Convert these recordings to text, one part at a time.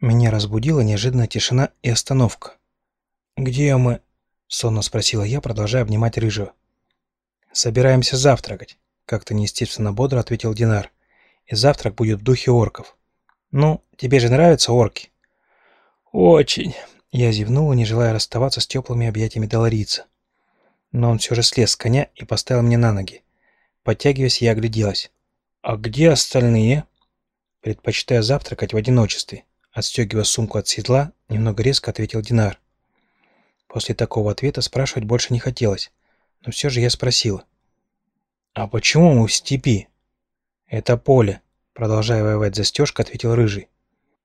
Меня разбудила неожиданная тишина и остановка. «Где мы?» — сонно спросила я, продолжая обнимать рыжего. «Собираемся завтракать», — как-то неестественно бодро ответил Динар. «И завтрак будет в духе орков». «Ну, тебе же нравятся орки?» «Очень», — я зевнула, не желая расставаться с теплыми объятиями доларийца. Но он все же слез с коня и поставил мне на ноги. Подтягиваясь, я огляделась. «А где остальные?» «Предпочитаю завтракать в одиночестве», — отстегивая сумку от седла, немного резко ответил Динар. После такого ответа спрашивать больше не хотелось, но все же я спросила. «А почему мы в степи?» «Это поле», — продолжая воевать застежка, ответил Рыжий.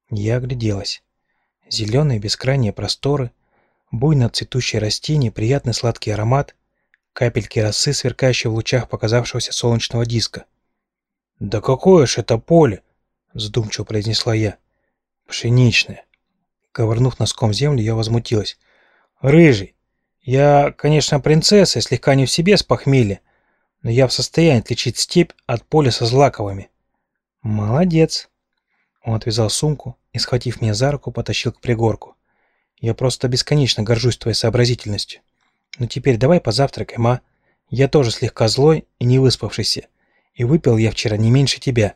Я огляделась. Зеленые бескрайние просторы, буйно цветущие растения, приятный сладкий аромат, капельки росы, сверкающие в лучах показавшегося солнечного диска. «Да какое ж это поле!» — задумчиво произнесла я. «Пшеничное». Ковырнув носком землю, я возмутилась. «Рыжий, я, конечно, принцесса и слегка не в себе с похмелья, но я в состоянии отличить степь от поля со злаковыми». «Молодец». Он отвязал сумку и, схватив меня за руку, потащил к пригорку. «Я просто бесконечно горжусь твоей сообразительностью. Ну теперь давай позавтракаем, а? Я тоже слегка злой и не выспавшийся, и выпил я вчера не меньше тебя».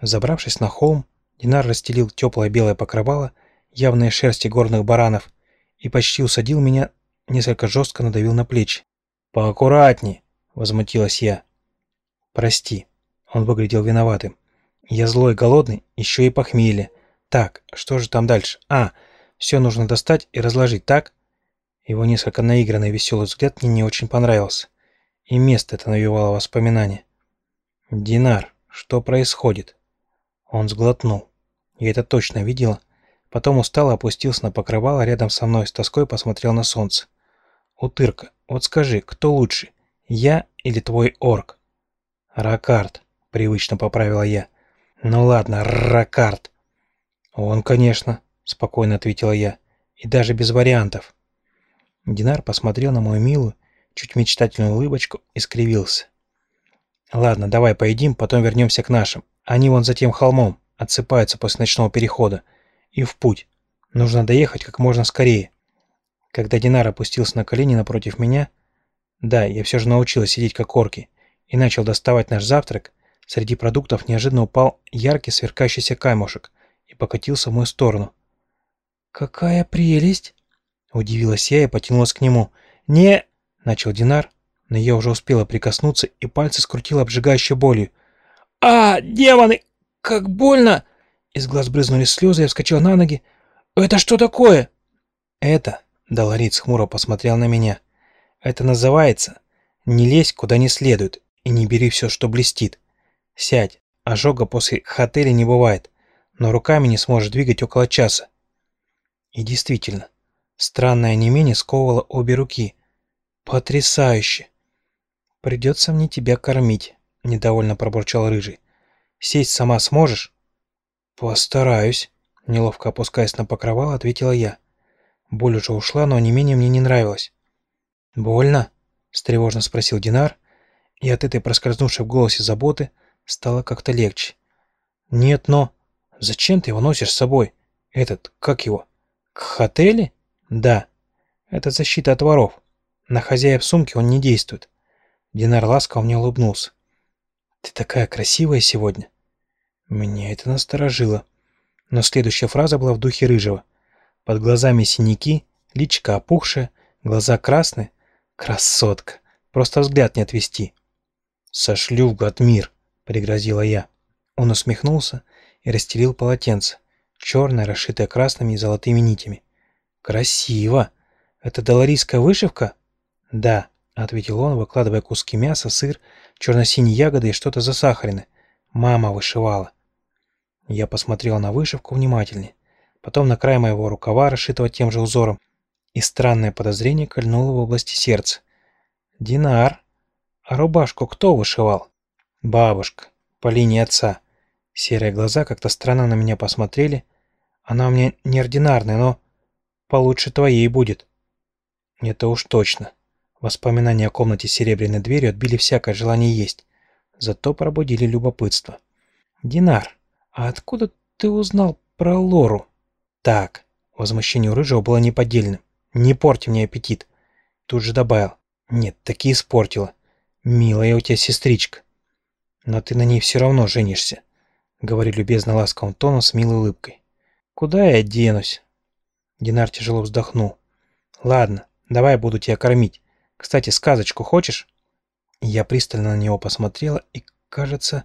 Забравшись на холм, Динар расстелил теплое белое покрывало, явные шерсти горных баранов, и почти усадил меня, несколько жестко надавил на плечи. «Поаккуратней!» — возмутилась я. «Прости». Он выглядел виноватым. «Я злой, голодный, еще и похмелье. Так, что же там дальше? А, все нужно достать и разложить, так?» Его несколько наигранный веселый взгляд мне не очень понравился. И место это навевало воспоминания. «Динар, что происходит?» Он сглотнул. Я это точно видела. Потом устало опустился на покрывало рядом со мной, с тоской посмотрел на солнце. «Утырка, вот скажи, кто лучше, я или твой орк?» «Ракард», — привычно поправила я. «Ну ладно, Ракард». «Он, конечно», — спокойно ответила я. «И даже без вариантов». Динар посмотрел на мою милую, чуть мечтательную улыбочку и скривился. «Ладно, давай поедим, потом вернемся к нашим. Они вон за тем холмом, отсыпаются после ночного перехода. И в путь. Нужно доехать как можно скорее». Когда Динар опустился на колени напротив меня, да, я все же научилась сидеть как орки, и начал доставать наш завтрак, среди продуктов неожиданно упал яркий сверкающийся камушек и покатился в мою сторону. «Какая прелесть!» Удивилась я и потянулась к нему. «Не...» — начал Динар, но я уже успела прикоснуться, и пальцы скрутило обжигающей болью. «А, демоны! Как больно!» Из глаз брызнули слезы, я вскочил на ноги. «Это что такое?» «Это...» — Долориц хмуро посмотрел на меня. «Это называется... Не лезь, куда не следует, и не бери все, что блестит. Сядь, ожога после хотеля не бывает, но руками не сможешь двигать около часа». И действительно, странное онемение сковывало обе руки. «Потрясающе!» «Придется мне тебя кормить», — недовольно пробурчал Рыжий. «Сесть сама сможешь?» «Постараюсь», — неловко опускаясь на покрывало, ответила я. Боль уже ушла, но онемение мне не нравилось. «Больно?» — встревожно спросил Динар, и от этой проскользнувшей в голосе заботы стало как-то легче. «Нет, но...» «Зачем ты его носишь с собой? Этот, как его? К хотеле?» «Да. Это защита от воров. На хозяев сумки он не действует». Динар ласково мне улыбнулся. «Ты такая красивая сегодня». Меня это насторожило. Но следующая фраза была в духе рыжего. Под глазами синяки, личка опухшая, глаза красные. Красотка. Просто взгляд не отвести. «Сошлю в Гатмир», — пригрозила я. Он усмехнулся и расстелил полотенце, черное, расшитое красными и золотыми нитями. «Красиво! Это доларийская вышивка?» «Да», — ответил он, выкладывая куски мяса, сыр, черно-синие ягоды и что-то засахаренное. «Мама вышивала». Я посмотрел на вышивку внимательнее, потом на край моего рукава, расшитого тем же узором, и странное подозрение кольнуло в области сердца. «Динар, а рубашку кто вышивал?» «Бабушка, по линии отца». Серые глаза как-то странно на меня посмотрели. Она у меня неординарная, но получше твоей будет. Это уж точно. Воспоминания о комнате с серебряной дверью отбили всякое желание есть, зато пробудили любопытство. «Динар, а откуда ты узнал про Лору. Так, возмущение у Рыжего было неподдельным. Не порти мне аппетит. Тут же добавил. Нет, таки испортила. Милая у тебя сестричка. Но ты на ней все равно женишься. Говорю любезно ласковым тоном с милой улыбкой. Куда я денусь? Динар тяжело вздохнул. Ладно, давай буду тебя кормить. Кстати, сказочку хочешь? Я пристально на него посмотрела и, кажется,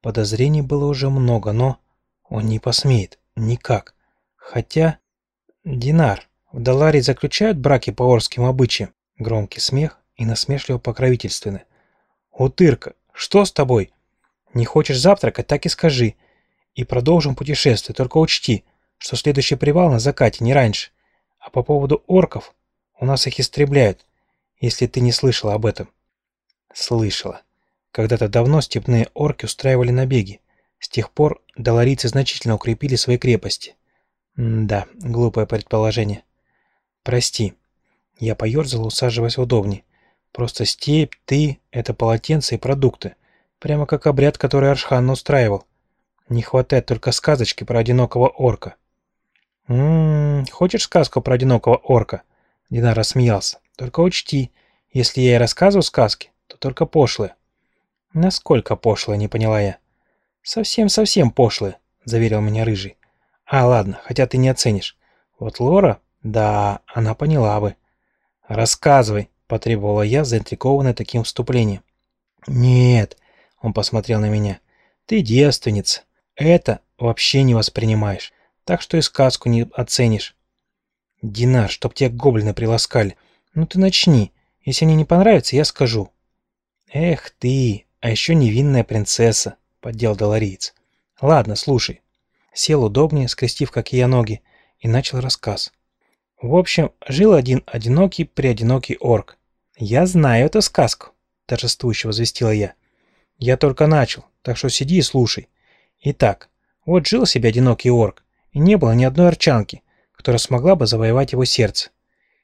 подозрений было уже много, но он не посмеет. Никак. Хотя... Динар, в Даларе заключают браки по орским обычаям? Громкий смех и насмешливо покровительственный. «Утырка, что с тобой? Не хочешь завтракать, так и скажи. И продолжим путешествие, только учти, что следующий привал на закате, не раньше. А по поводу орков, у нас их истребляют, если ты не слышала об этом». Слышала. Когда-то давно степные орки устраивали набеги. С тех пор доларийцы значительно укрепили свои крепости. М да, глупое предположение. Прости. Я поерзал, усаживаясь удобнее. Просто степь, ты — это полотенце и продукты. Прямо как обряд, который Аршхан устраивал. Не хватает только сказочки про одинокого орка. «М-м, хочешь сказку про одинокого орка?» Динар рассмеялся. «Только учти, если я и рассказываю сказки, то только пошлые». «Насколько пошлые?» — не поняла я. «Совсем-совсем пошлые», — заверил меня Рыжий. «А, ладно, хотя ты не оценишь. Вот Лора, да, она поняла бы». «Рассказывай», — потребовала я, заинтригованная таким вступлением. «Нет», — он посмотрел на меня, — «ты девственница. Это вообще не воспринимаешь, так что и сказку не оценишь». «Динар, чтоб тебя гоблины приласкали. Ну ты начни. Если мне не понравится, я скажу». «Эх ты, а еще невинная принцесса», — поддел долариец. «Ладно, слушай». Сел удобнее, скрестив, как и я, ноги, и начал рассказ. В общем, жил один одинокий преодинокий орк. «Я знаю эту сказку», — торжествующе возвестила я. «Я только начал, так что сиди и слушай. Итак, вот жил себе одинокий орк, и не было ни одной арчанки, которая смогла бы завоевать его сердце.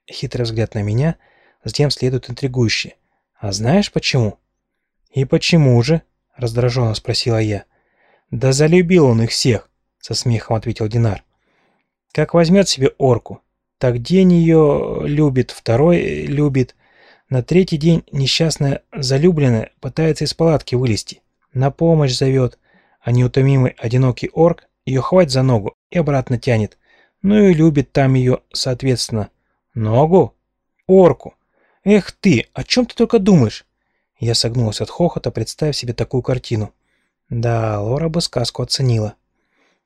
Хитрый взгляд на меня, затем следует интригующее. А знаешь почему? И почему же? раздраженно спросила я. Да залюбил он их всех, со смехом ответил Динар. Как возьмет себе орку, так день ее любит, второй любит. На третий день несчастная залюбленная пытается из палатки вылезти. На помощь зовет, а неутомимый одинокий орк ее хватит за ногу и обратно тянет. Ну и любит там ее, соответственно. Ногу? Орку. Эх ты, о чем ты только думаешь? Я согнулась от хохота, представив себе такую картину. Да, Лора бы сказку оценила.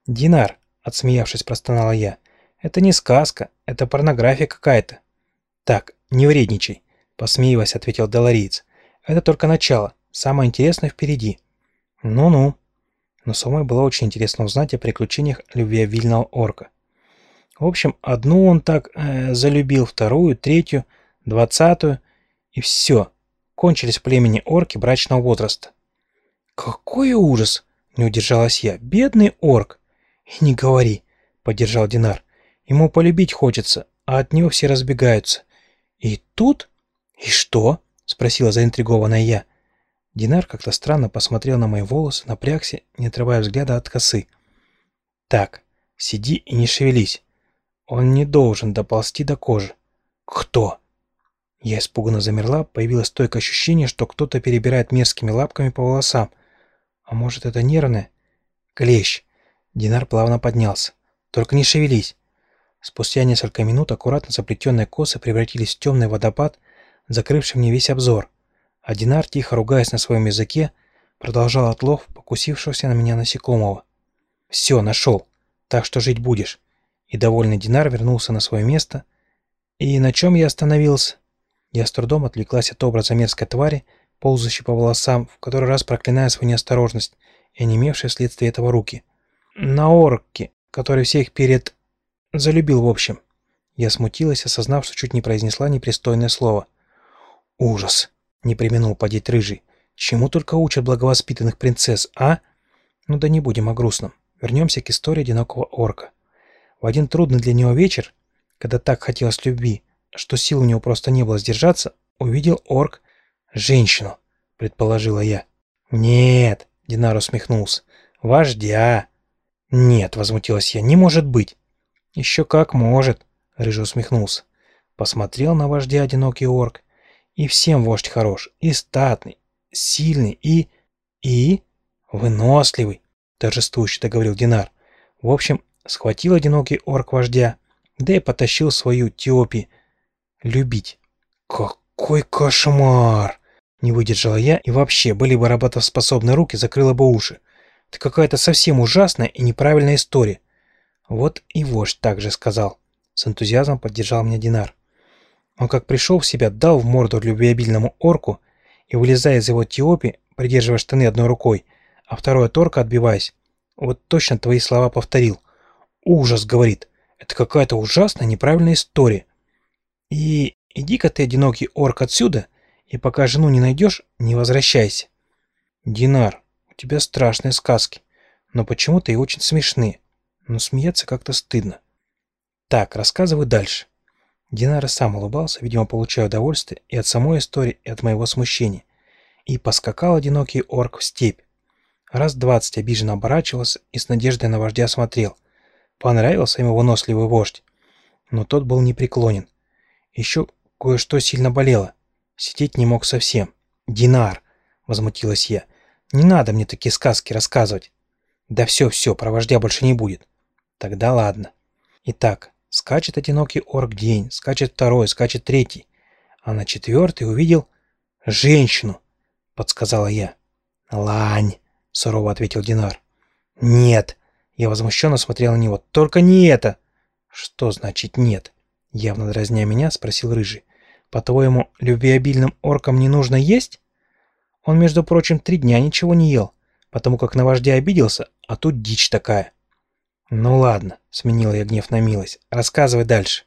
«Динар», — отсмеявшись, простонала я, это не сказка, это порнография какая-то. Так, не вредничай, посмеиваясь, ответил Долориец. Это только начало, самое интересное впереди. Ну-ну. Но самой было очень интересно узнать о приключениях любвеобильного орка. В общем, одну он так э, залюбил, вторую, третью, двадцатую, и все. Кончились племени орки брачного возраста. «Какой ужас!» — не удержалась я. «Бедный орк!» «И не говори!» — поддержал Динар. Ему полюбить хочется, а от него все разбегаются. И тут? И что? Спросила заинтригованная я. Динар как-то странно посмотрел на мои волосы, напрягся, не отрывая взгляда от косы. Так, сиди и не шевелись. Он не должен доползти до кожи. Кто? Я испуганно замерла, появилось стойкое ощущение, что кто-то перебирает мерзкими лапками по волосам. А может, это нервное? Клещ. Динар плавно поднялся. Только не шевелись. Спустя несколько минут аккуратно заплетенные косы превратились в темный водопад, закрывший мне весь обзор. А Динар, тихо ругаясь на своем языке, продолжал отлов покусившегося на меня насекомого. «Все, нашел. Так что жить будешь». И довольный Динар вернулся на свое место. И на чем я остановился? Я с трудом отвлеклась от образа мерзкой твари, ползающей по волосам, в который раз проклиная свою неосторожность и онемевшие вследствие этого руки. На орке, который всех перед Залюбил в общем. Я смутилась, осознав, что чуть не произнесла непристойное слово. «Ужас!» — не применул подеть рыжий. «Чему только учат благовоспитанных принцесс, а?» «Ну да не будем о грустном. Вернемся к истории одинокого орка. В один трудный для него вечер, когда так хотелось любви, что сил у него просто не было сдержаться, увидел орк женщину, предположила я. «Нет», — Динар усмехнулся, — «вождя». «Нет», — возмутилась я, — «не может быть». «Еще как может», — Рыжий усмехнулся. Посмотрел на вождя одинокий орк. И всем вождь хорош, и статный, сильный, и... и... выносливый, торжествующе договорил Динар. В общем, схватил одинокий орк вождя, да и потащил свою Теопи любить. Какой кошмар! Не выдержала я, и вообще, были бы работоспособны руки, закрыла бы уши. Это какая-то совсем ужасная и неправильная история. Вот и вождь также сказал. С энтузиазмом поддержал меня Динар. Он как пришел в себя, дал в морду любвеобильному орку и, вылезая из его тиопи, придерживая штаны одной рукой, а второй от орка отбиваясь, вот точно твои слова повторил. «Ужас!» — говорит. «Это какая-то ужасная неправильная история. И иди-ка ты, одинокий орк, отсюда, и пока жену не найдешь, не возвращайся». «Динар, у тебя страшные сказки, но почему-то и очень смешные. Но смеяться как-то стыдно. Так, рассказывай дальше». Динара сам улыбался, видимо, получая удовольствие и от самой истории, и от моего смущения. И поскакал одинокий орк в степь. Раз двадцать обиженно оборачивался и с надеждой на вождя смотрел. Понравился ему выносливый вождь. Но тот был непреклонен. Еще кое-что сильно болело. Сидеть не мог совсем. «Динар!» — возмутилась я. «Не надо мне такие сказки рассказывать». «Да все-все, про вождя больше не будет». «Тогда ладно». Итак, Скачет одинокий орк день, скачет второй, скачет третий. А на четвертый увидел женщину, подсказала я. Лань, сурово ответил Динар. Нет, я возмущенно смотрел на него. Только не это. Что значит нет? Явно дразня меня, спросил Рыжий. По-твоему, любвеобильным оркам не нужно есть? Он, между прочим, три дня ничего не ел, потому как на вождя обиделся, а тут дичь такая. «Ну ладно», — сменила я гнев на милость. «Рассказывай дальше».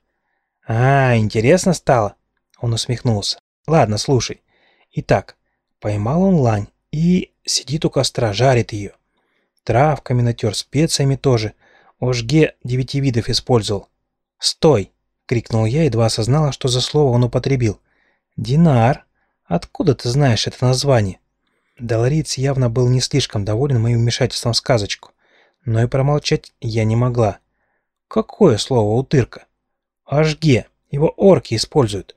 «А, интересно стало?» Он усмехнулся. «Ладно, слушай. Итак, поймал он лань и сидит у костра, жарит ее. Травками натер, специями тоже. Ожге девяти видов использовал. «Стой!» — крикнул я, едва осознала, что за слово он употребил. «Динар, откуда ты знаешь это название?» Долориц явно был не слишком доволен моим вмешательством в сказочку но и промолчать я не могла. Какое слово утырка? Ажге, его орки используют.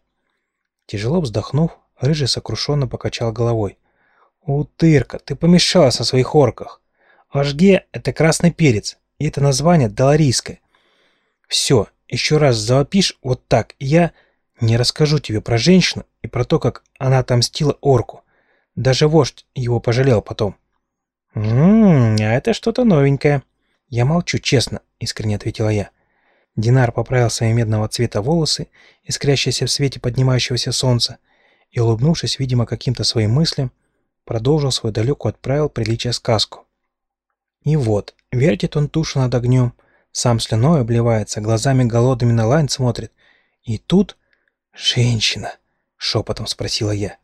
Тяжело вздохнув, Рыжий сокрушенно покачал головой. «Утырка, ты помешалась на своих орках. Ажге — это красный перец, и это название доларийское. Все, еще раз завопишь вот так, и я не расскажу тебе про женщину и про то, как она отомстила орку. Даже вождь его пожалел потом. «Ммм, а это что-то новенькое». «Я молчу, честно», — искренне ответила я. Динар поправил свои медного цвета волосы, искрящиеся в свете поднимающегося солнца, и, улыбнувшись, видимо, каким-то своим мыслям, продолжил свою далекую отправил приличие сказку. И вот, вертит он тушу над огнем, сам слюной обливается, глазами голодными на лань смотрит. И тут... «Женщина!» — шепотом спросила я.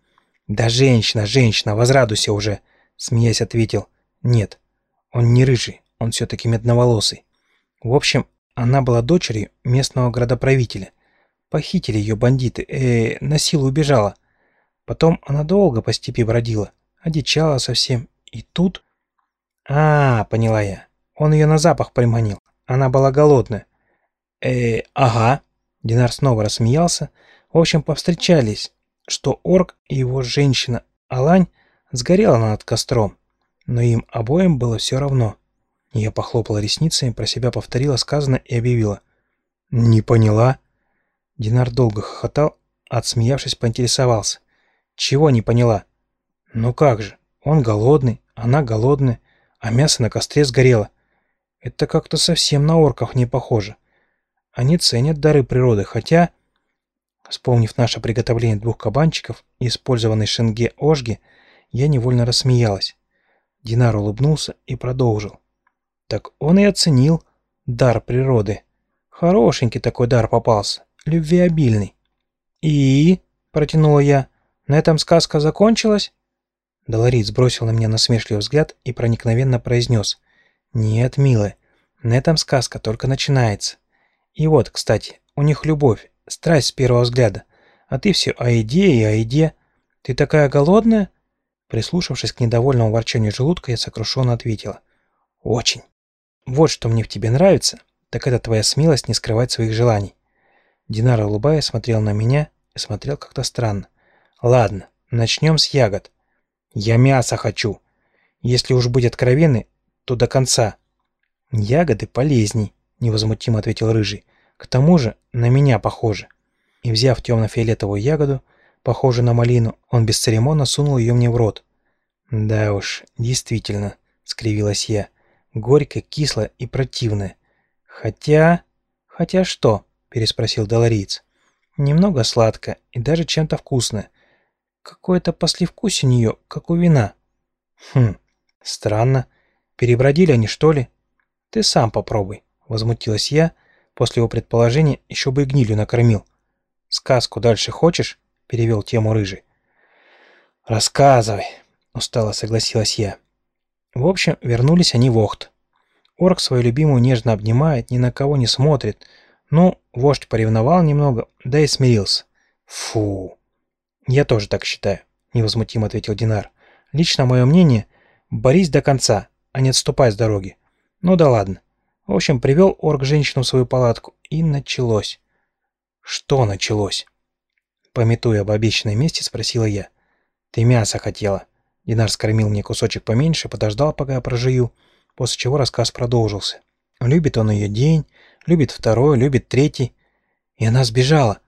«Да женщина, женщина, возрадуйся уже!» — смеясь ответил. Нет, он не рыжий, он все-таки медноволосый. В общем, она была дочерью местного градоправителя. Похитили ее бандиты, э, на силу убежала. Потом она долго по степи бродила, одичала совсем. И тут... А, поняла я. Он ее на запах приманил. Она была голодная. Э, ага. Динар снова рассмеялся. В общем, повстречались, что орк и его женщина Алань сгорела над костром но им обоим было все равно. Я похлопала ресницами, про себя повторила сказанное и объявила. «Не поняла?» Динар долго хохотал, отсмеявшись, поинтересовался. «Чего не поняла?» «Ну как же, он голодный, она голодная, а мясо на костре сгорело. Это как-то совсем на орков не похоже. Они ценят дары природы, хотя...» Вспомнив наше приготовление двух кабанчиков и использованной шенге ожги, я невольно рассмеялась. Динар улыбнулся и продолжил. Так он и оценил дар природы. Хорошенький такой дар попался, любвеобильный. «И?» – протянула я. «На этом сказка закончилась?» Долорит сбросил на меня насмешливый взгляд и проникновенно произнес. «Нет, милая, на этом сказка только начинается. И вот, кстати, у них любовь, страсть с первого взгляда. А ты все о еде и о еде. Ты такая голодная? Прислушавшись к недовольному ворчанию желудка, я сокрушенно ответила. «Очень». вот что мне в тебе нравится, так это твоя смелость не скрывать своих желаний. Динар, улыбаясь, смотрел на меня и смотрел как-то странно. Ладно, начнем с ягод. Я мясо хочу. Если уж быть откровенны, то до конца. Ягоды полезней, невозмутимо ответил Рыжий. К тому же на меня похоже. И взяв темно-фиолетовую ягоду, похожую на малину, он бесцеремонно сунул ее мне в рот. Да уж, действительно, скривилась я. Горько, кисло и противно. Хотя... Хотя что? переспросил Долориец. Немного сладко и даже чем-то вкусное. Какое-то послевкусие нее, как у вина. Хм, странно. Перебродили они, что ли? Ты сам попробуй, возмутилась я. После его предположения еще бы и гнилью накормил. Сказку дальше хочешь? Перевел тему рыжий. Рассказывай, устало согласилась я. В общем, вернулись они в Охт. Орк свою любимую нежно обнимает, ни на кого не смотрит. Ну, вождь поревновал немного, да и смирился. Фу. Я тоже так считаю, невозмутимо ответил Динар. Лично мое мнение, борись до конца, а не отступай с дороги. Ну да ладно. В общем, привел орк женщину в свою палатку, и началось. Что началось? Пометуя об обещанной мести, спросила я. Ты мясо хотела. Динар скормил мне кусочек поменьше, подождал, пока я прожую, после чего рассказ продолжился. Любит он ее день, любит второй, любит третий. И она сбежала,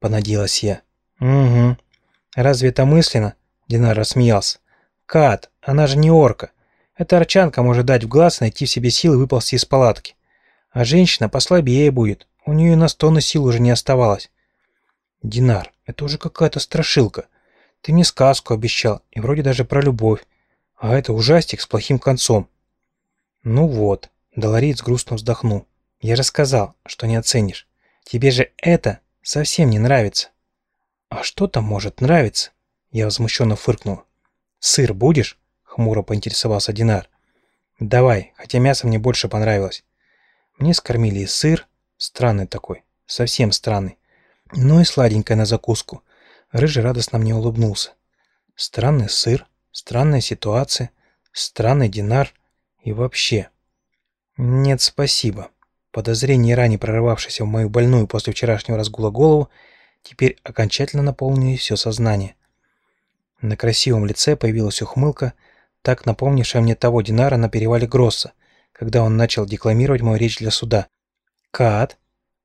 понадеялась я. Угу. Разве это мысленно? Динар рассмеялся. Кат, она же не орка. Эта арчанка может дать в глаз, найти в себе силы выползти из палатки. А женщина послабее будет. У нее на сто сил уже не оставалось. Динар, это уже какая-то страшилка. Ты мне сказку обещал, и вроде даже про любовь. А это ужастик с плохим концом. Ну вот, Долорец грустно вздохнул. Я же сказал, что не оценишь. Тебе же это совсем не нравится. А что там может нравиться? Я возмущенно фыркнул. Сыр будешь? Хмуро поинтересовался Динар. Давай, хотя мясо мне больше понравилось. Мне скормили и сыр, странный такой, совсем странный. Ну и сладенькое на закуску. Рыжий радостно мне улыбнулся. Странный сыр, странная ситуация, странный динар и вообще. Нет, спасибо. Подозрения, ранее прорывавшиеся в мою больную после вчерашнего разгула голову, теперь окончательно наполнили все сознание. На красивом лице появилась ухмылка, так напомнившая мне того Динара на перевале Гросса, когда он начал декламировать мою речь для суда. «Кат!»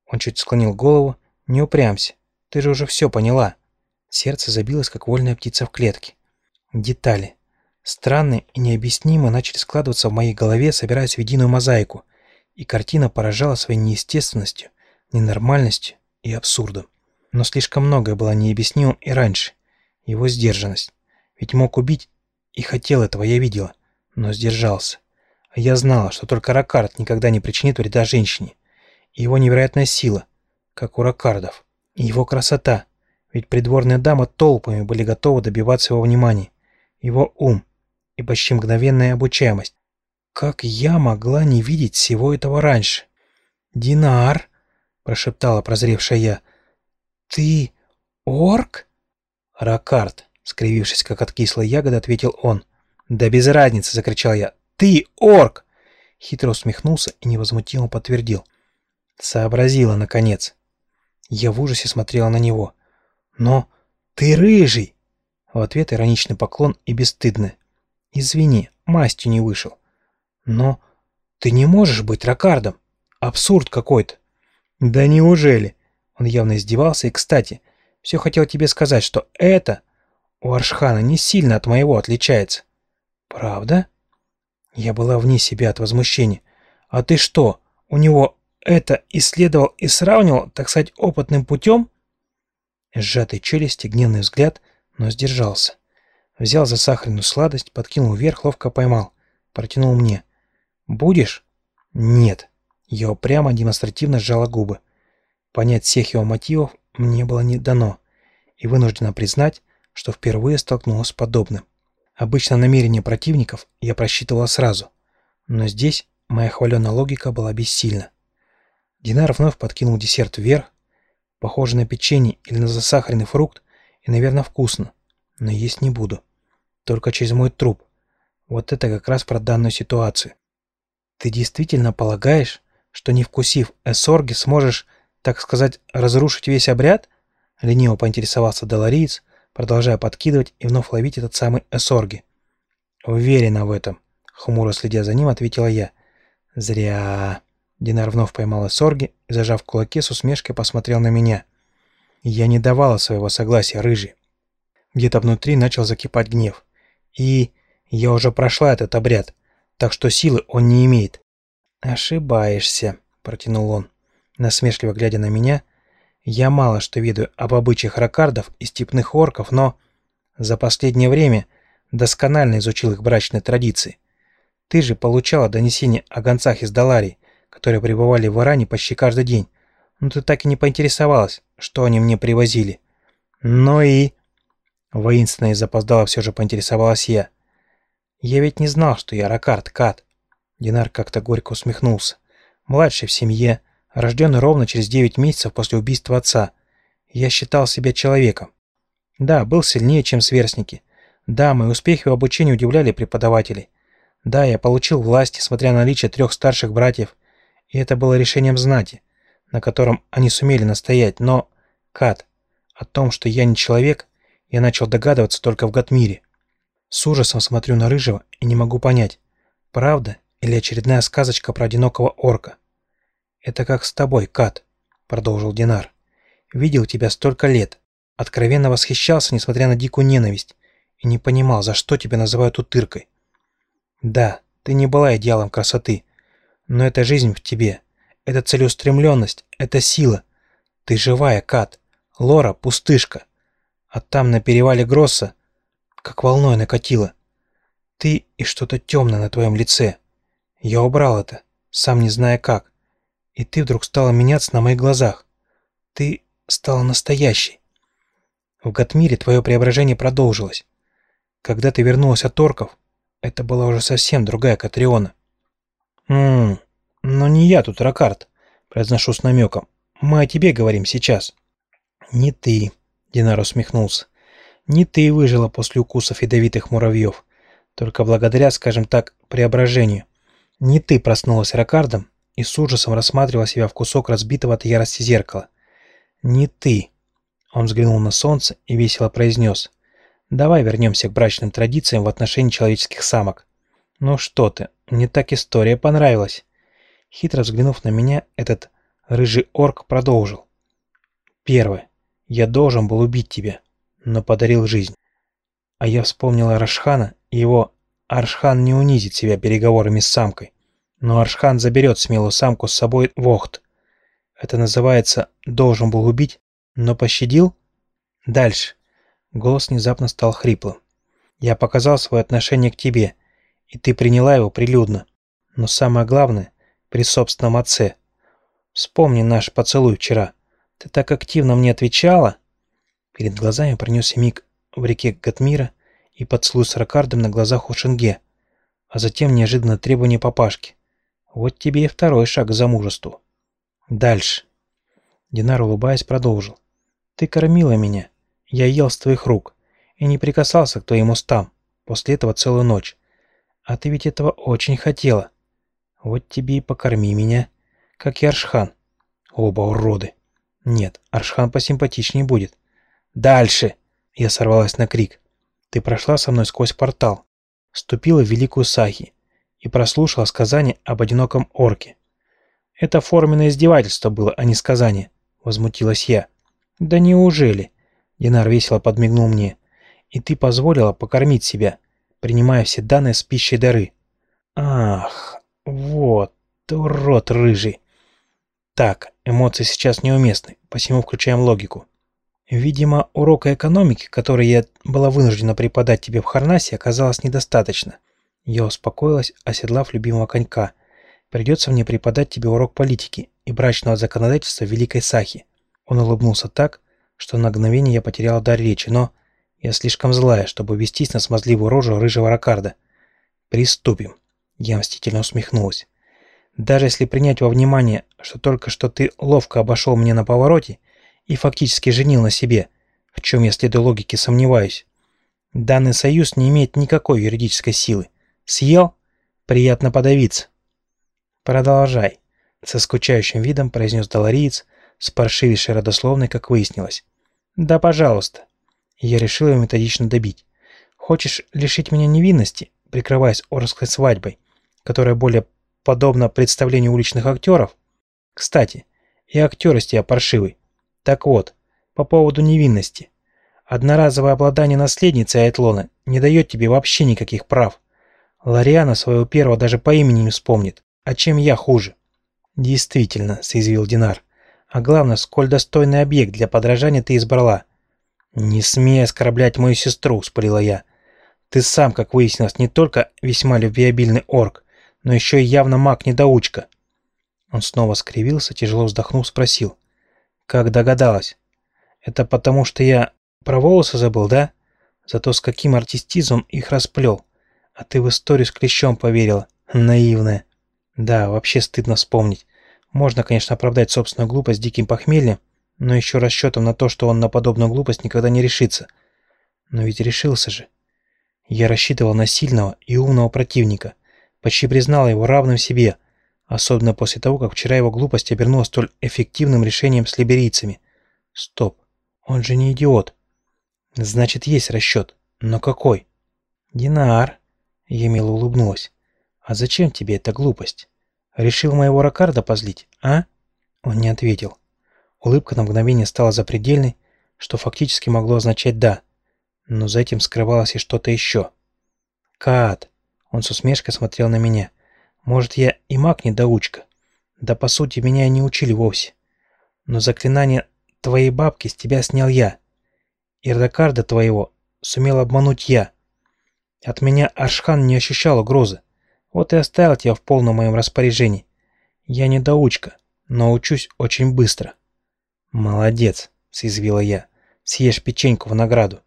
Он чуть склонил голову. «Не упрямься. Ты же уже все поняла». Сердце забилось, как вольная птица в клетке. Детали. Странные и необъяснимо начали складываться в моей голове, собираясь в единую мозаику, и картина поражала своей неестественностью, ненормальностью и абсурдом. Но слишком многое было необъяснимым и раньше. Его сдержанность. Ведь мог убить, и хотел этого, я видела, но сдержался. А я знала, что только Ракард никогда не причинит вреда женщине. И его невероятная сила, как у Ракардов. И его красота, ведь придворные дамы толпами были готовы добиваться его внимания, его ум и почти мгновенная обучаемость. Как я могла не видеть всего этого раньше? «Динар!» — прошептала прозревшая я. «Ты орк?» «Ракард!» — скривившись, как от кислой ягоды, ответил он. «Да без разницы!» — закричал я. «Ты орк!» Хитро усмехнулся и невозмутимо подтвердил. Сообразила, наконец. Я в ужасе смотрела на него. «Но ты рыжий!» В ответ ироничный поклон и бесстыдный. «Извини, мастью не вышел». «Но ты не можешь быть ракардом. Абсурд какой-то». «Да неужели?» Он явно издевался и, кстати, все хотел тебе сказать, что это у Аршхана не сильно от моего отличается. Правда? Я была вне себя от возмущения. А ты что, у него это исследовал и сравнивал, так сказать, опытным путем? Сжатый челюсти, гневный взгляд, но сдержался. Взял за сахарную сладость, подкинул вверх, ловко поймал. Протянул мне. «Будешь?» «Нет». Я упрямо демонстративно сжала губы. Понять всех его мотивов мне было не дано, и вынуждена признать, что впервые столкнулась с подобным. Обычно намерения противников я просчитывала сразу, но здесь моя хваленая логика была бессильна. Динар вновь подкинул десерт вверх, Похоже на печенье или на засахаренный фрукт, и, наверное, вкусно. Но есть не буду. Только через мой труп. Вот это как раз про данную ситуацию. Ты действительно полагаешь, что не вкусив эсорги, сможешь, так сказать, разрушить весь обряд? Лениво поинтересовался Долориец, продолжая подкидывать и вновь ловить этот самый эсорги. Уверена в этом, хмуро следя за ним, ответила я. Зря. Динар вновь поймал эсорги и, зажав кулаки, с усмешкой посмотрел на меня. Я не давала своего согласия, рыжий. Где-то внутри начал закипать гнев. И я уже прошла этот обряд, так что силы он не имеет. «Ошибаешься», — протянул он, насмешливо глядя на меня. «Я мало что ведаю об обычаях ракардов и степных орков, но за последнее время досконально изучил их брачные традиции. Ты же получала донесения о гонцах из Даларии, которые пребывали в Иране почти каждый день, но ты так и не поинтересовалась, что они мне привозили. Ну и...» Воинственно и запоздало все же поинтересовалась я. «Я ведь не знал, что я Ракард, Кат». Динар как-то горько усмехнулся. «Младший в семье, рожденный ровно через девять месяцев после убийства отца. Я считал себя человеком. Да, был сильнее, чем сверстники. Да, мои успехи в обучении удивляли преподавателей. Да, я получил власть, несмотря на наличие трех старших братьев, и это было решением знати, на котором они сумели настоять, но... Кат, о том, что я не человек, я начал догадываться только в Гатмире. С ужасом смотрю на Рыжего и не могу понять, правда или очередная сказочка про одинокого орка. «Это как с тобой, Кат», — продолжил Динар. «Видел тебя столько лет, откровенно восхищался, несмотря на дикую ненависть, и не понимал, за что тебя называют утыркой. Да, ты не была идеалом красоты, но это жизнь в тебе, это целеустремленность, это сила. Ты живая, Кат, Лора — пустышка. А там, на перевале Гросса, как волной накатило. Ты и что-то темное на твоем лице. Я убрал это, сам не зная как. И ты вдруг стала меняться на моих глазах. Ты стала настоящей. В Гатмире твое преображение продолжилось. Когда ты вернулась от орков, это была уже совсем другая Катриона. «Ммм, но не я тут, Ракарт», — произношу с намеком. «Мы о тебе говорим сейчас». «Не ты», — Динар усмехнулся. «Не ты выжила после укусов ядовитых муравьев, только благодаря, скажем так, преображению. Не ты проснулась Ракардом и с ужасом рассматривала себя в кусок разбитого от ярости зеркала. Не ты. Он взглянул на солнце и весело произнес. Давай вернемся к брачным традициям в отношении человеческих самок. Ну что ты, мне так история понравилась. Хитро взглянув на меня, этот рыжий орк продолжил. Первое. Я должен был убить тебя, но подарил жизнь. А я вспомнил Арашхана и его Аршхан не унизит себя переговорами с самкой. Но Аршхан заберет смелую самку с собой в Охт. Это называется «должен был убить, но пощадил?» Дальше. Голос внезапно стал хриплым. Я показал свое отношение к тебе, и ты приняла его прилюдно. Но самое главное, при собственном отце. Вспомни наш поцелуй вчера. Ты так активно мне отвечала. Перед глазами пронесся миг в реке Гатмира и поцелуй с Ракардом на глазах у Шенге, а затем неожиданно требование папашки. Вот тебе и второй шаг к замужеству. Дальше. Динар, улыбаясь, продолжил. Ты кормила меня. Я ел с твоих рук и не прикасался к твоим устам. После этого целую ночь. А ты ведь этого очень хотела. Вот тебе и покорми меня, как и Аршхан. Оба уроды. Нет, Аршхан посимпатичнее будет. Дальше! Я сорвалась на крик. Ты прошла со мной сквозь портал, вступила в Великую Сахи и прослушала сказание об одиноком орке. Это форменное издевательство было, а не сказание, возмутилась я. Да неужели? Динар весело подмигнул мне. И ты позволила покормить себя, принимая все данные с пищей дары. Ах, вот, урод рыжий. Так, эмоции сейчас неуместны, посему включаем логику. Видимо, урока экономики, который я была вынуждена преподать тебе в Харнасе, оказалось недостаточно. Я успокоилась, оседлав любимого конька. Придется мне преподать тебе урок политики и брачного законодательства Великой Сахи. Он улыбнулся так, что на мгновение я потеряла дар речи, но я слишком злая, чтобы вестись на смазливую рожу рыжего ракарда. Приступим. Я мстительно усмехнулась. Даже если принять во внимание, что только что ты ловко обошел меня на повороте, и фактически женил на себе, в чем я следую логике сомневаюсь. Данный союз не имеет никакой юридической силы. Съел? Приятно подавиться. «Продолжай», — со скучающим видом произнес Долориец, с паршивейшей родословной, как выяснилось. «Да, пожалуйста». Я решил его методично добить. «Хочешь лишить меня невинности, прикрываясь Орской свадьбой, которая более подобна представлению уличных актеров? Кстати, и актер из тебя паршивый. Так вот, по поводу невинности. Одноразовое обладание наследницей Айтлона не дает тебе вообще никаких прав. Лариана своего первого даже по имени не вспомнит. А чем я хуже? Действительно, соизвил Динар. А главное, сколь достойный объект для подражания ты избрала. Не смей оскорблять мою сестру, спорила я. Ты сам, как выяснилось, не только весьма любвеобильный орк, но еще и явно маг-недоучка. Он снова скривился, тяжело вздохнув, спросил. «Как догадалась? Это потому, что я про волосы забыл, да? Зато с каким артистизмом их расплел. А ты в историю с клещом поверила. Наивная. Да, вообще стыдно вспомнить. Можно, конечно, оправдать собственную глупость диким похмельем, но еще расчетом на то, что он на подобную глупость никогда не решится. Но ведь решился же. Я рассчитывал на сильного и умного противника. Почти признал его равным себе, Особенно после того, как вчера его глупость обернулась столь эффективным решением с либерийцами. Стоп, он же не идиот. Значит, есть расчет. Но какой? Динар. Емела улыбнулась. А зачем тебе эта глупость? Решил моего Ракарда позлить, а? Он не ответил. Улыбка на мгновение стала запредельной, что фактически могло означать «да». Но за этим скрывалось и что-то еще. «Каат!» Он с усмешкой смотрел на меня. Может, я и маг-недоучка. Да, по сути, меня и не учили вовсе. Но заклинание твоей бабки с тебя снял я. Ирдакарда твоего сумел обмануть я. От меня Аршхан не ощущал угрозы. Вот и оставил тебя в полном моем распоряжении. Я недоучка, но учусь очень быстро. Молодец, съязвила я. Съешь печеньку в награду.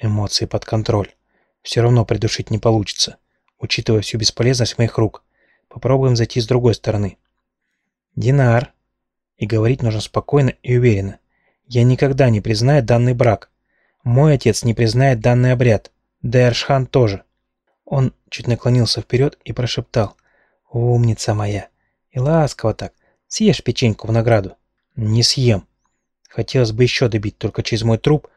Эмоции под контроль. Все равно придушить не получится, учитывая всю бесполезность моих рук. Попробуем зайти с другой стороны. Динар. И говорить нужно спокойно и уверенно. Я никогда не признаю данный брак. Мой отец не признает данный обряд. Аршхан тоже. Он чуть наклонился вперед и прошептал. «Умница моя!» И ласково так. «Съешь печеньку в награду». «Не съем». Хотелось бы еще добить только через мой труп,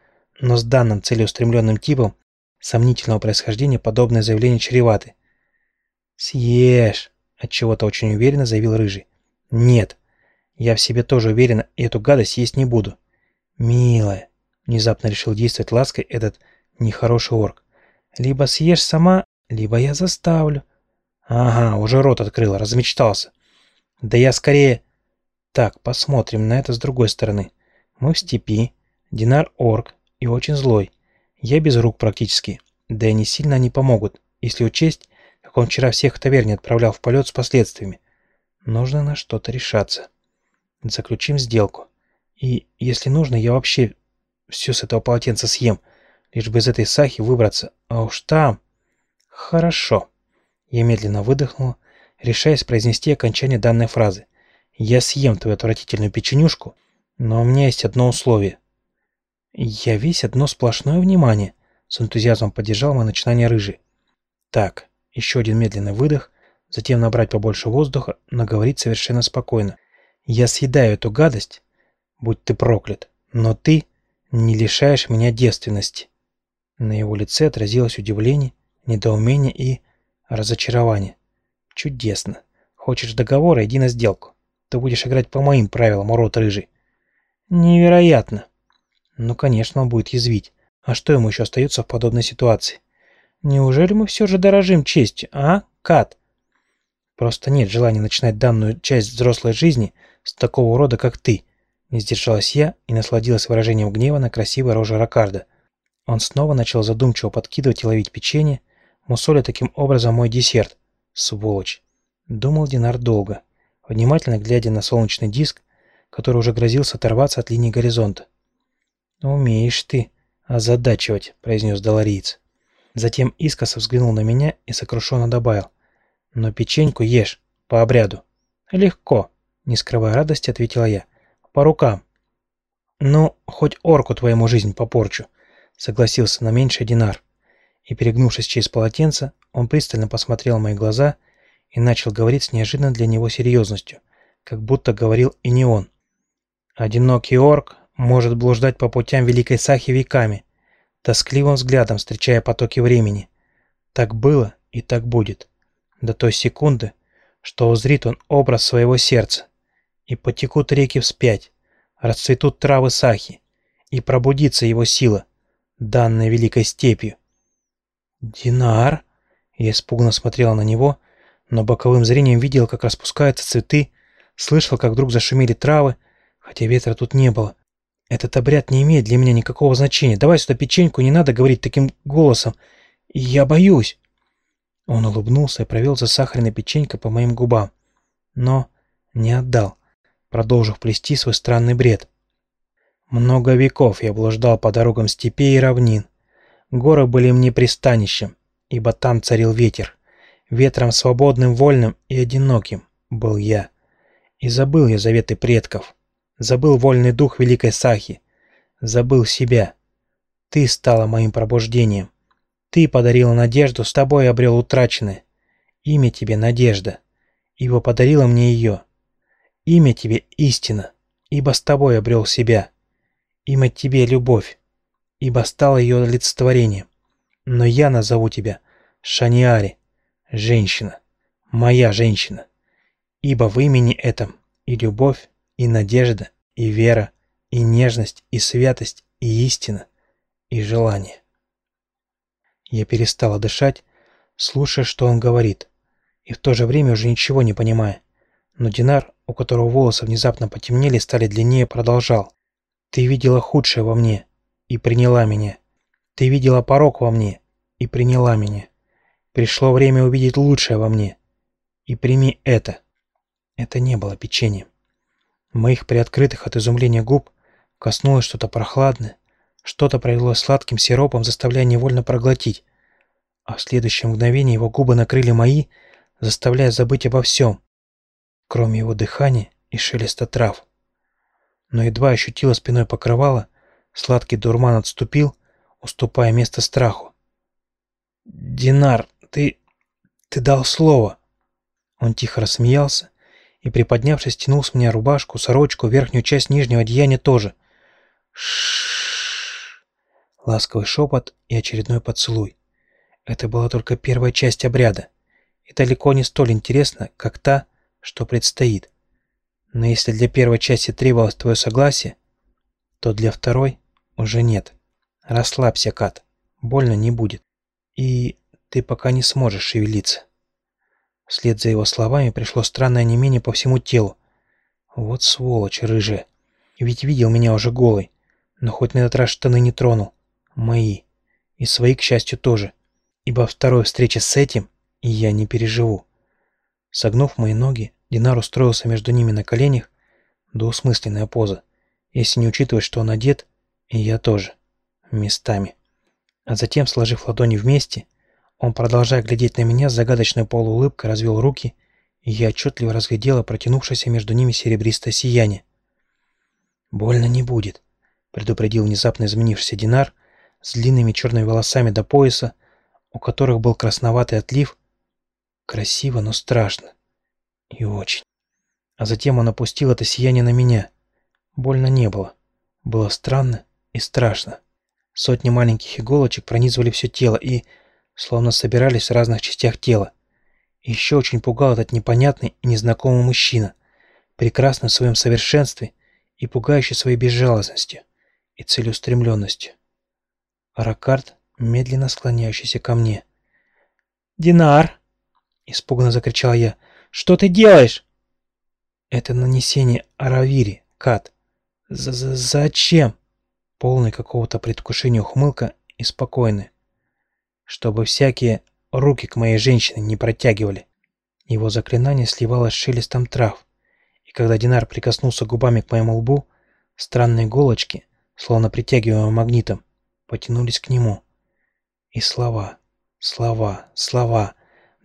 но с данным целеустремленным типом сомнительного происхождения подобное заявление чреваты. «Съешь!» Отчего-то очень уверенно заявил Рыжий. «Нет, я в себе тоже уверена, и эту гадость есть не буду». «Милая», — внезапно решил действовать лаской этот нехороший орк. «Либо съешь сама, либо я заставлю». «Ага, уже рот открыла, размечтался». «Да я скорее...» «Так, посмотрим на это с другой стороны. Мы в степи, Динар орк и очень злой. Я без рук практически, да и не сильно они помогут, если учесть, он вчера всех в таверне отправлял в полет с последствиями. Нужно на что-то решаться. Заключим сделку. И, если нужно, я вообще все с этого полотенца съем, лишь бы из этой сахи выбраться. А уж там... Хорошо. Я медленно выдохнул, решаясь произнести окончание данной фразы. Я съем твою отвратительную печенюшку, но у меня есть одно условие. Я весь одно сплошное внимание, с энтузиазмом поддержал мое начинание рыжий. Так, еще один медленный выдох, затем набрать побольше воздуха, но говорить совершенно спокойно. «Я съедаю эту гадость, будь ты проклят, но ты не лишаешь меня девственности». На его лице отразилось удивление, недоумение и разочарование. «Чудесно. Хочешь договора, иди на сделку. Ты будешь играть по моим правилам, урод рыжий». «Невероятно!» «Ну, конечно, он будет язвить. А что ему еще остается в подобной ситуации?» Неужели мы все же дорожим честью, а, Кат? Просто нет желания начинать данную часть взрослой жизни с такого урода, как ты. Не сдержалась я и насладилась выражением гнева на красивой роже Ракарда. Он снова начал задумчиво подкидывать и ловить печенье, мусоля таким образом мой десерт. Сволочь. Думал Динар долго, внимательно глядя на солнечный диск, который уже грозился оторваться от линии горизонта. «Умеешь ты озадачивать», — произнес Долориец. Затем искоса взглянул на меня и сокрушенно добавил. «Но печеньку ешь, по обряду». «Легко», — не скрывая радости, ответила я. «По рукам». «Ну, хоть орку твоему жизнь попорчу», — согласился на меньший динар. И, перегнувшись через полотенце, он пристально посмотрел в мои глаза и начал говорить с неожиданно для него серьезностью, как будто говорил и не он. «Одинокий орк может блуждать по путям Великой Сахи веками, тоскливым взглядом встречая потоки времени. Так было и так будет. До той секунды, что узрит он образ своего сердца, и потекут реки вспять, расцветут травы Сахи, и пробудится его сила, данная Великой Степью. «Динар?» Я испуганно смотрела на него, но боковым зрением видел, как распускаются цветы, слышал, как вдруг зашумели травы, хотя ветра тут не было. Этот обряд не имеет для меня никакого значения. Давай сюда печеньку, не надо говорить таким голосом. Я боюсь. Он улыбнулся и провел засахаренной печенькой по моим губам. Но не отдал, продолжив плести свой странный бред. Много веков я блуждал по дорогам степей и равнин. Горы были мне пристанищем, ибо там царил ветер. Ветром свободным, вольным и одиноким был я. И забыл я заветы предков. Забыл вольный дух великой Сахи. Забыл себя. Ты стала моим пробуждением. Ты подарила надежду, с тобой обрел утраченное. Имя тебе Надежда, ибо подарила мне ее. Имя тебе Истина, ибо с тобой обрел себя. Имя тебе Любовь, ибо стал ее олицетворением. Но я назову тебя Шаниари, женщина, моя женщина, ибо в имени этом и любовь, и надежда, и вера, и нежность, и святость, и истина, и желание. Я перестала дышать, слушая, что он говорит, и в то же время уже ничего не понимая. Но Динар, у которого волосы внезапно потемнели и стали длиннее, продолжал. «Ты видела худшее во мне и приняла меня. Ты видела порог во мне и приняла меня. Пришло время увидеть лучшее во мне. И прими это». Это не было печеньем. Моих приоткрытых от изумления губ коснулось что-то прохладное, что-то пролилось сладким сиропом, заставляя невольно проглотить. А в следующее мгновение его губы накрыли мои, заставляя забыть обо всем, кроме его дыхания и шелеста трав. Но едва ощутила спиной покрывало, сладкий дурман отступил, уступая место страху. «Динар, ты... ты дал слово!» Он тихо рассмеялся, и, приподнявшись, стянул с меня рубашку, сорочку, верхнюю часть нижнего одеяния тоже. Шшш. Ласковый шепот и очередной поцелуй. Это была только первая часть обряда, и далеко не столь интересна, как та, что предстоит. Но если для первой части требовалось твое согласие, то для второй уже нет. Расслабься, Кат, больно не будет. И ты пока не сможешь шевелиться. Вслед за его словами пришло странное онемение по всему телу. Вот сволочь рыжая. Ведь видел меня уже голой. Но хоть на этот раз штаны не тронул. Мои. И свои, к счастью, тоже. Ибо второй встречи с этим я не переживу. Согнув мои ноги, Динар устроился между ними на коленях. Двусмысленная поза. Если не учитывать, что он одет, и я тоже. Местами. А затем, сложив ладони вместе, он, продолжая глядеть на меня, с загадочной полуулыбкой развел руки, и я отчетливо разглядела протянувшееся между ними серебристое сияние. «Больно не будет», — предупредил внезапно изменившийся Динар с длинными черными волосами до пояса, у которых был красноватый отлив. Красиво, но страшно. И очень. А затем он опустил это сияние на меня. Больно не было. Было странно и страшно. Сотни маленьких иголочек пронизывали все тело и словно собирались в разных частях тела. И еще очень пугал этот непонятный и незнакомый мужчина, прекрасный в своем совершенстве и пугающий своей безжалостностью и целеустремленностью. Аракард, медленно склоняющийся ко мне. «Динар!» — испуганно закричал я. «Что ты делаешь?» «Это нанесение Аравири, Кат. З -з Зачем?» Полный какого-то предвкушения ухмылка и спокойный чтобы всякие руки к моей женщине не протягивали. Его заклинание сливалось с шелестом трав, и когда Динар прикоснулся губами к моему лбу, странные иголочки, словно притягиваемые магнитом, потянулись к нему. И слова, слова, слова,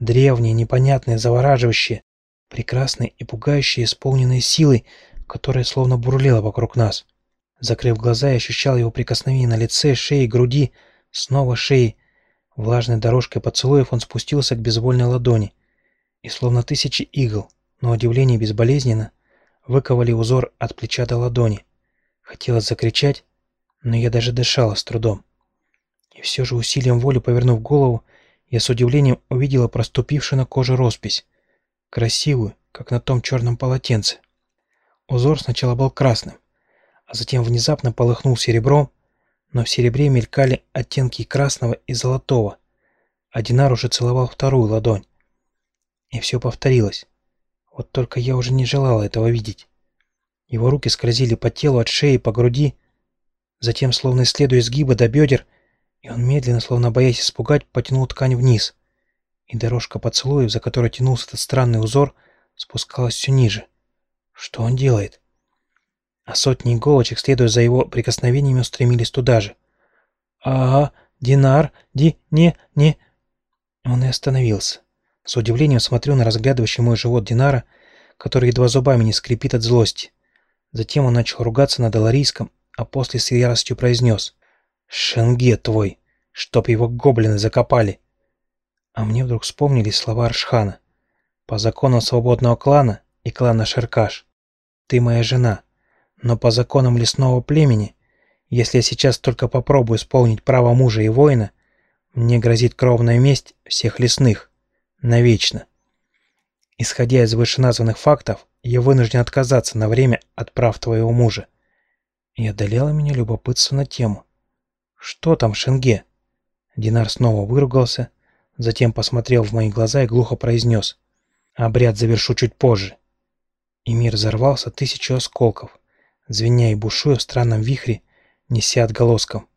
древние, непонятные, завораживающие, прекрасные и пугающие, исполненные силой, которая словно бурлила вокруг нас. Закрыв глаза, я ощущал его прикосновение на лице, шее, груди, снова шее, Влажной дорожкой поцелуев он спустился к безвольной ладони. и словно тысячи игл, но удивление безболезненно, выковали узор от плеча до ладони. Хотелось закричать, но я даже дышала с трудом. И все же усилием воли повернув голову, я с удивлением увидела проступившую на коже роспись. Красивую, как на том черном полотенце. Узор сначала был красным, а затем внезапно полыхнул серебром, но в серебре мелькали оттенки красного и золотого. А Динар уже целовал вторую ладонь. И все повторилось. Вот только я уже не желала этого видеть. Его руки скользили по телу от шеи по груди, затем, словно исследуя сгибы до бедер, и он медленно, словно боясь испугать, потянул ткань вниз. И дорожка поцелуев, за которой тянулся этот странный узор, спускалась все ниже. Что он делает? А сотни иголочек, следуя за его прикосновениями, устремились туда же. «Ага, Динар, Ди, не, не...» Он и остановился. С удивлением смотрю на разглядывающий мой живот Динара, который едва зубами не скрипит от злости. Затем он начал ругаться на Доларийском, а после с яростью произнес «Шенге твой, чтоб его гоблины закопали!» А мне вдруг вспомнились слова Аршхана. «По законам свободного клана и клана Шеркаш, ты моя жена, но по законам лесного племени, если я сейчас только попробую исполнить право мужа и воина, мне грозит кровная месть всех лесных, навечно. Исходя из вышеназванных фактов, я вынужден отказаться на время от прав твоего мужа. И одолело меня любопытство на тему. Что там Шенге? Динар снова выругался, затем посмотрел в мои глаза и глухо произнес. Обряд завершу чуть позже. И мир взорвался тысячу осколков, звеня и бушуя в странном вихре, неся отголоском.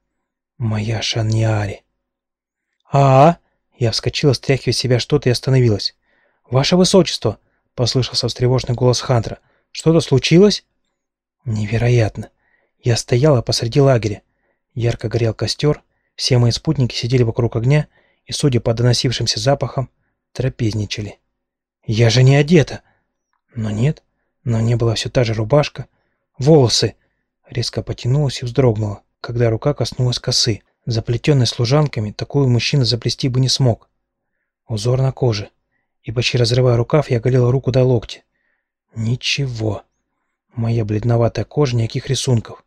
Моя Шаньяри. а, -а, Я вскочила, стряхивая себя что-то и остановилась. «Ваше Высочество!» — послышался встревоженный голос Хантра. «Что-то случилось?» «Невероятно! Я стояла посреди лагеря. Ярко горел костер, все мои спутники сидели вокруг огня и, судя по доносившимся запахам, трапезничали. «Я же не одета!» Но нет, на мне была все та же рубашка. «Волосы!» Резко потянулась и вздрогнула, когда рука коснулась косы. Заплетенной служанками, такую мужчина заплести бы не смог. Узор на коже и, почти разрывая рукав, я оголила руку до локтя. Ничего. Моя бледноватая кожа, никаких рисунков.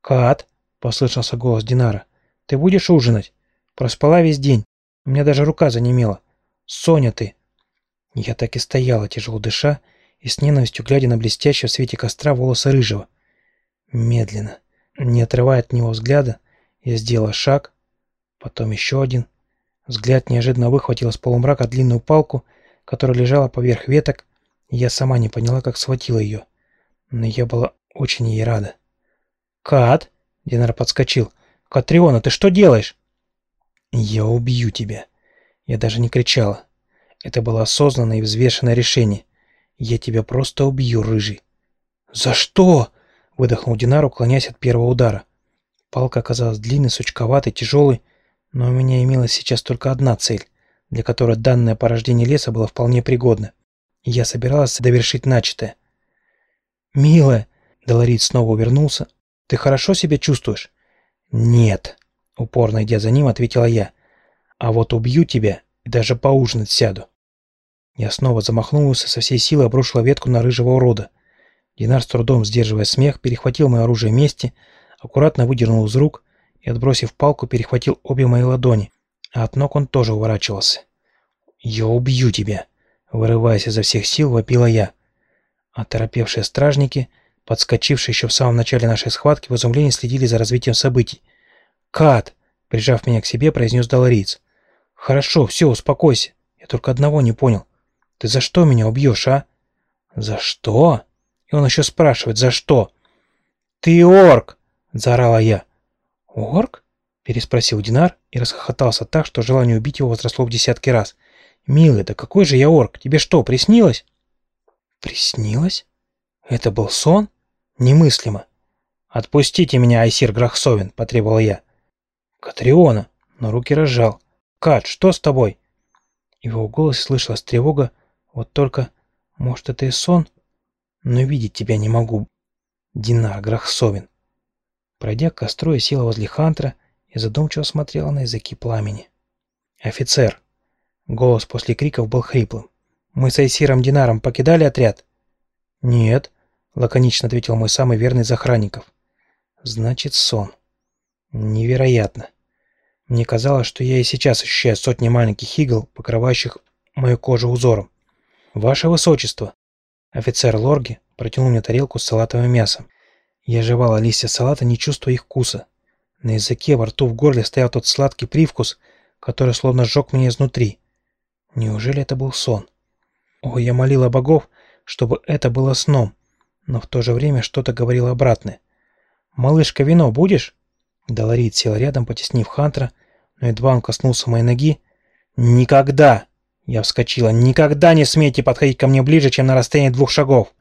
«Кат!» — послышался голос Динара. «Ты будешь ужинать? Проспала весь день. У меня даже рука занемела. Соня ты!» Я так и стояла, тяжело дыша, и с ненавистью глядя на блестящие в свете костра волосы рыжего. Медленно, не отрывая от него взгляда, я сделала шаг, потом еще один. Взгляд неожиданно выхватил из полумрака длинную палку — которая лежала поверх веток, и я сама не поняла, как схватила ее. Но я была очень ей рада. «Кат!» — Динар подскочил. «Катриона, ты что делаешь?» «Я убью тебя!» Я даже не кричала. Это было осознанное и взвешенное решение. «Я тебя просто убью, рыжий!» «За что?» — выдохнул Динар, уклоняясь от первого удара. Палка оказалась длинной, сучковатой, тяжелой, но у меня имелась сейчас только одна цель для которой данное порождение леса было вполне пригодно. Я собиралась довершить начатое. «Милая!» — Долорит снова увернулся. «Ты хорошо себя чувствуешь?» «Нет!» — упорно идя за ним, ответила я. «А вот убью тебя и даже поужинать сяду». Я снова замахнулась со всей силы обрушила ветку на рыжего урода. Динар с трудом, сдерживая смех, перехватил мое оружие вместе, аккуратно выдернул из рук и, отбросив палку, перехватил обе мои ладони, а от ног он тоже уворачивался. «Я убью тебя!» Вырываясь изо всех сил, вопила я. Оторопевшие стражники, подскочившие еще в самом начале нашей схватки, в изумлении следили за развитием событий. «Кат!» — прижав меня к себе, произнес Долориц. «Хорошо, все, успокойся. Я только одного не понял. Ты за что меня убьешь, а?» «За что?» И он еще спрашивает, за что? «Ты орк!» — заорала я. «Орк?» переспросил Динар и расхохотался так, что желание убить его возросло в десятки раз. «Милый, да какой же я орк? Тебе что, приснилось?» «Приснилось? Это был сон? Немыслимо!» «Отпустите меня, Айсир Грахсовин!» – потребовал я. «Катриона!» – но руки разжал. «Кат, что с тобой?» Его в голосе слышалась тревога. «Вот только, может, это и сон? Но видеть тебя не могу. Динар Грахсовин!» Пройдя к костру, я села возле Хантера и задумчиво смотрела на языки пламени. «Офицер!» Голос после криков был хриплым. Мы с Айсиром Динаром покидали отряд?» «Нет», — лаконично ответил мой самый верный из охранников. «Значит, сон. Невероятно. Мне казалось, что я и сейчас ощущаю сотни маленьких игл, покрывающих мою кожу узором. Ваше Высочество!» Офицер Лорги протянул мне тарелку с салатовым мясом. Я жевала листья салата, не чувствуя их вкуса. На языке, во рту, в горле стоял тот сладкий привкус, который словно сжег меня изнутри. Неужели это был сон? О, я молила богов, чтобы это было сном, но в то же время что-то говорило обратное. «Малышка, вино будешь?» Долорит сел рядом, потеснив Хантера, но едва он коснулся моей ноги. «Никогда!» Я вскочила. «Никогда не смейте подходить ко мне ближе, чем на расстоянии двух шагов!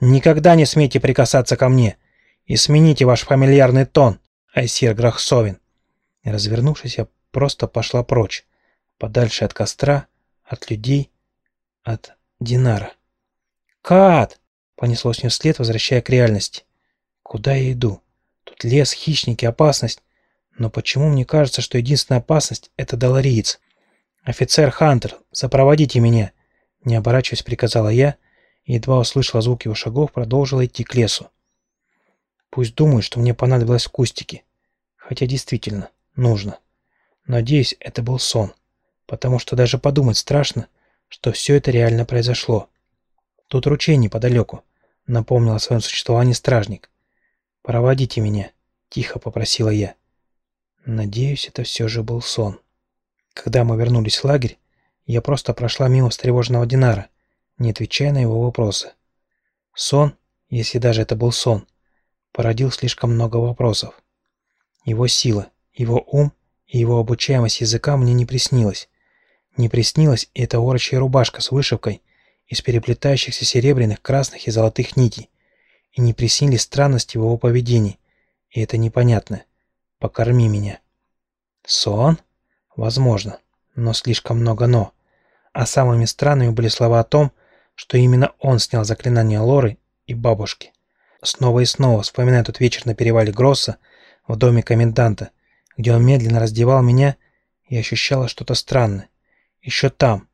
Никогда не смейте прикасаться ко мне! И смените ваш фамильярный тон, Айсир Грахсовин!» Развернувшись, я просто пошла прочь, подальше от костра, от людей, от Динара. «Кат!» — понеслось мне вслед, возвращая к реальности. «Куда я иду? Тут лес, хищники, опасность. Но почему мне кажется, что единственная опасность — это долариец?» «Офицер Хантер, сопроводите меня!» Не оборачиваясь, приказала я, и едва услышала звук его шагов, продолжила идти к лесу. Пусть думают, что мне понадобилось в кустике. Хотя действительно, нужно. Надеюсь, это был сон. Потому что даже подумать страшно, что все это реально произошло. Тут ручей неподалеку, напомнил о своем существовании стражник. «Проводите меня», — тихо попросила я. Надеюсь, это все же был сон. Когда мы вернулись в лагерь, я просто прошла мимо встревоженного Динара, не отвечая на его вопросы. Сон, если даже это был сон, породил слишком много вопросов. Его сила, его ум и его обучаемость языка мне не приснилось. Не приснилась и эта орочья рубашка с вышивкой из переплетающихся серебряных, красных и золотых нитей. И не приснились странности в его поведении. И это непонятно. Покорми меня. Сон? Возможно, но слишком много «но». А самыми странными были слова о том, что именно он снял заклинание Лоры и бабушки. Снова и снова, вспоминая тот вечер на перевале Гросса в доме коменданта, где он медленно раздевал меня, и ощущала что-то странное. Еще там.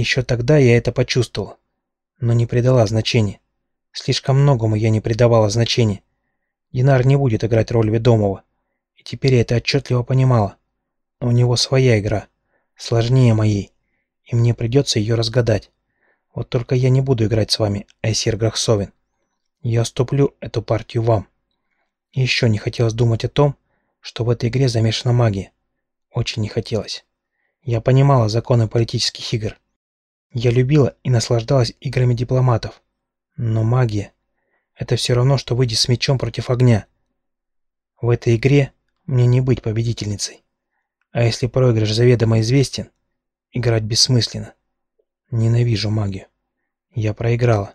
Еще тогда я это почувствовала. Но не придала значения. Слишком многому я не придавала значения. Динар не будет играть роль ведомого. И теперь я это отчетливо понимала. У него своя игра, сложнее моей, и мне придется ее разгадать. Вот только я не буду играть с вами, Айсир Грахсовин. Я уступлю эту партию вам. И еще не хотелось думать о том, что в этой игре замешана магия. Очень не хотелось. Я понимала законы политических игр. Я любила и наслаждалась играми дипломатов. Но магия — это все равно, что выйти с мечом против огня. В этой игре мне не быть победительницей. А если проигрыш заведомо известен, играть бессмысленно. Ненавижу магию. Я проиграла.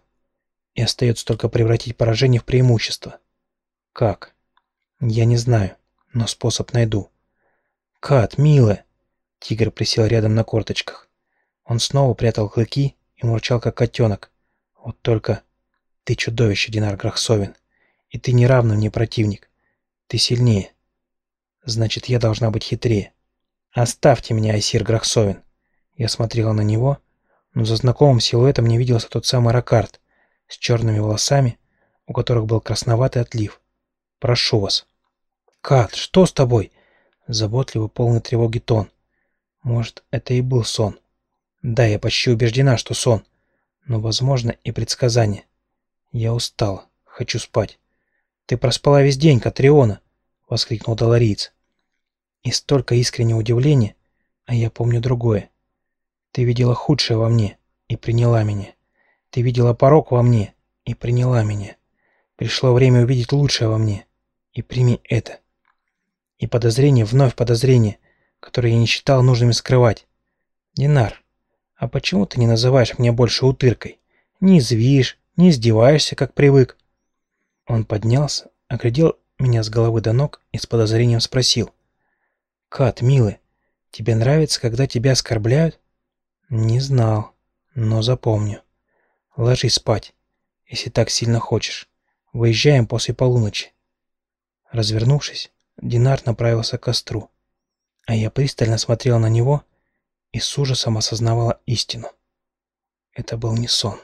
И остается только превратить поражение в преимущество. Как? Я не знаю, но способ найду. Кат, милая. Тигр присел рядом на корточках. Он снова прятал клыки и мурчал, как котенок. Вот только ты чудовище, Динар Грахсовин. И ты неравный мне противник. Ты сильнее. Значит, я должна быть хитрее. «Оставьте меня, Айсир Грахсовин!» Я смотрела на него, но за знакомым силуэтом не виделся тот самый Ракард с черными волосами, у которых был красноватый отлив. «Прошу вас». «Кат, что с тобой?» Заботливо, полный тревоги тон. «Может, это и был сон?» «Да, я почти убеждена, что сон, но, возможно, и предсказание. Я устала, хочу спать». «Ты проспала весь день, Катриона!» — воскликнул Долориец. И столько искреннего удивления, а я помню другое. Ты видела худшее во мне и приняла меня. Ты видела порок во мне и приняла меня. Пришло время увидеть лучшее во мне. И прими это. И подозрение, вновь подозрение, которое я не считал нужным скрывать. Динар, а почему ты не называешь меня больше утыркой? Не извишь, не издеваешься, как привык. Он поднялся, оглядел меня с головы до ног и с подозрением спросил. «Кат, милый, тебе нравится, когда тебя оскорбляют?» «Не знал, но запомню. Ложись спать, если так сильно хочешь. Выезжаем после полуночи». Развернувшись, Динар направился к костру, а я пристально смотрела на него и с ужасом осознавала истину. Это был не сон.